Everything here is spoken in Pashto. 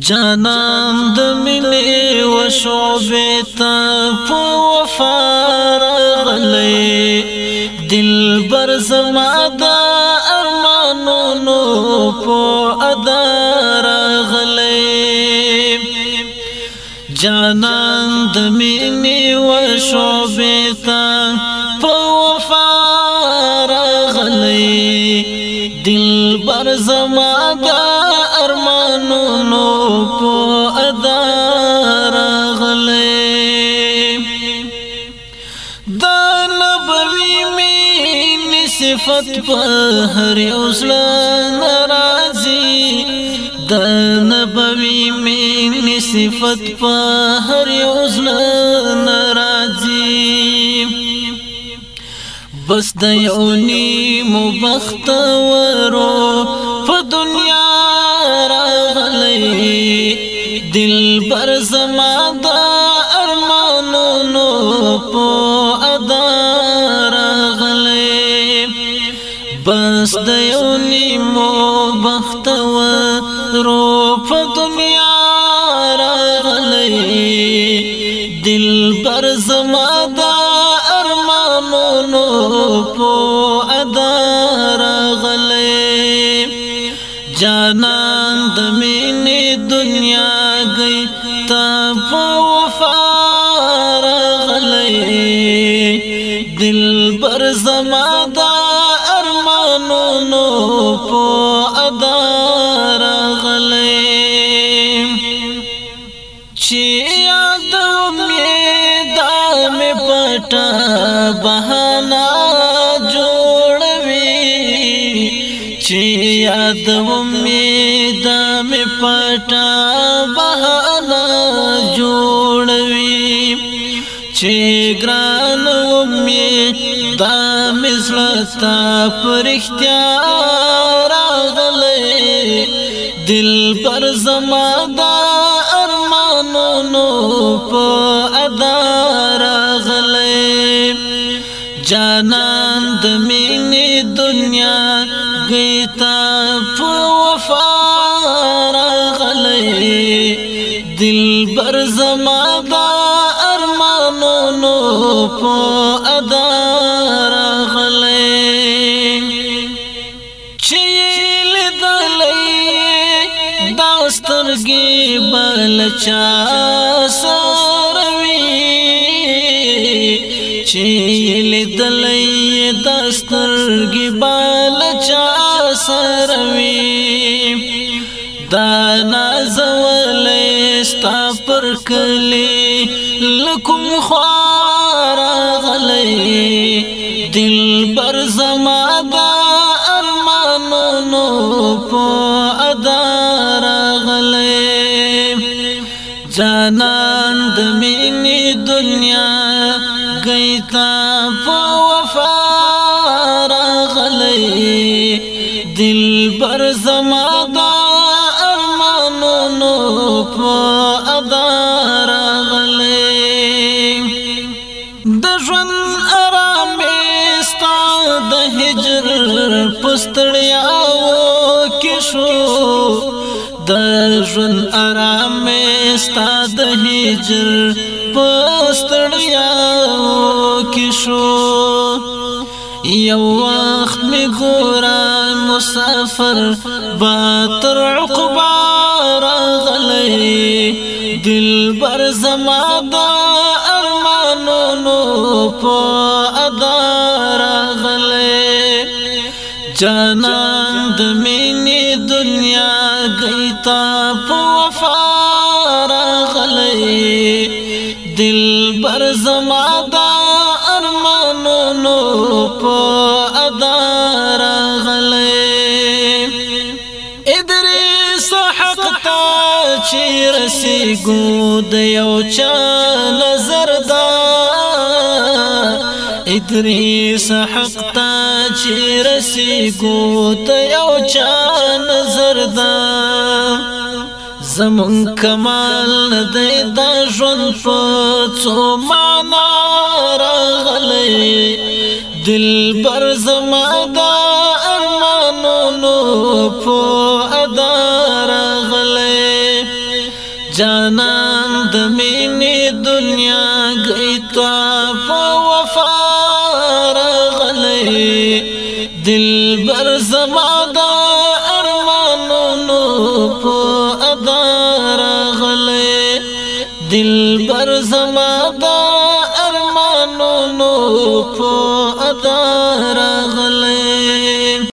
جانان د مینې و شعبې ته په وفا راغلی دلبر زما د ارمانونو په ادا راغلی جانان د مینې و شعبې ته په وفا راغلی دلبر زما صفت بحر هر اوسله ناراضي د نبوي مين صفت بحر هر اوسله بس د یونی مبخت ورو په دنیا راغلی دل بر زما د ارمانونو په ګرانی مو بختور په دنیا راغلی دل بر زما دا ارمانونو په ادا راغلی جانان د مینې دنیا گئی تا په وفا راغلی دل دار غلیم چی یادو می دا می پټا بہانا جوړوي چی یادو می دا می پټا بہانا جوړوي چی ګرانو می دا مزلتا پرختیا دل پر زما دا ارمانونو په ادا راغلې جانان د مینې دنیا گیتا په وفا راغلې دل پر زما دا ارمانونو په ادا سترګې بل چا ساروي چې لیدلې د سترګې بل چا ساروي دا نازولې ستا پر کلی لکم خوا جانان د مینې دنیا گیتا په وفا راغلی دل بر زما دا ارمانونو په ادا راغلی د ژوند آرامې ستا د هجر پستړیا و کې شو د ژوند آرام ستا د هجر پستړیا کې شو یو وخت می ګورا مسافر با تر عقبا راغلی دلبر زما د ارمانونو په ادا راغلی جانان د می په وفا راغلی دل بر زما دا ارمانونو په ادا راغلی ادریس حق تا چې رسېګو د یو چا نظر دا ادریس حق تا چې رسېګو ته یو چا نظر دا زمون کمال ندی دا ژوند په څو معنا راغلی دل بر زما دا ارمانونو په ادا راغلی جانان د مینې دنیا تا په وفا راغلی دل بر زما دل بر زما دا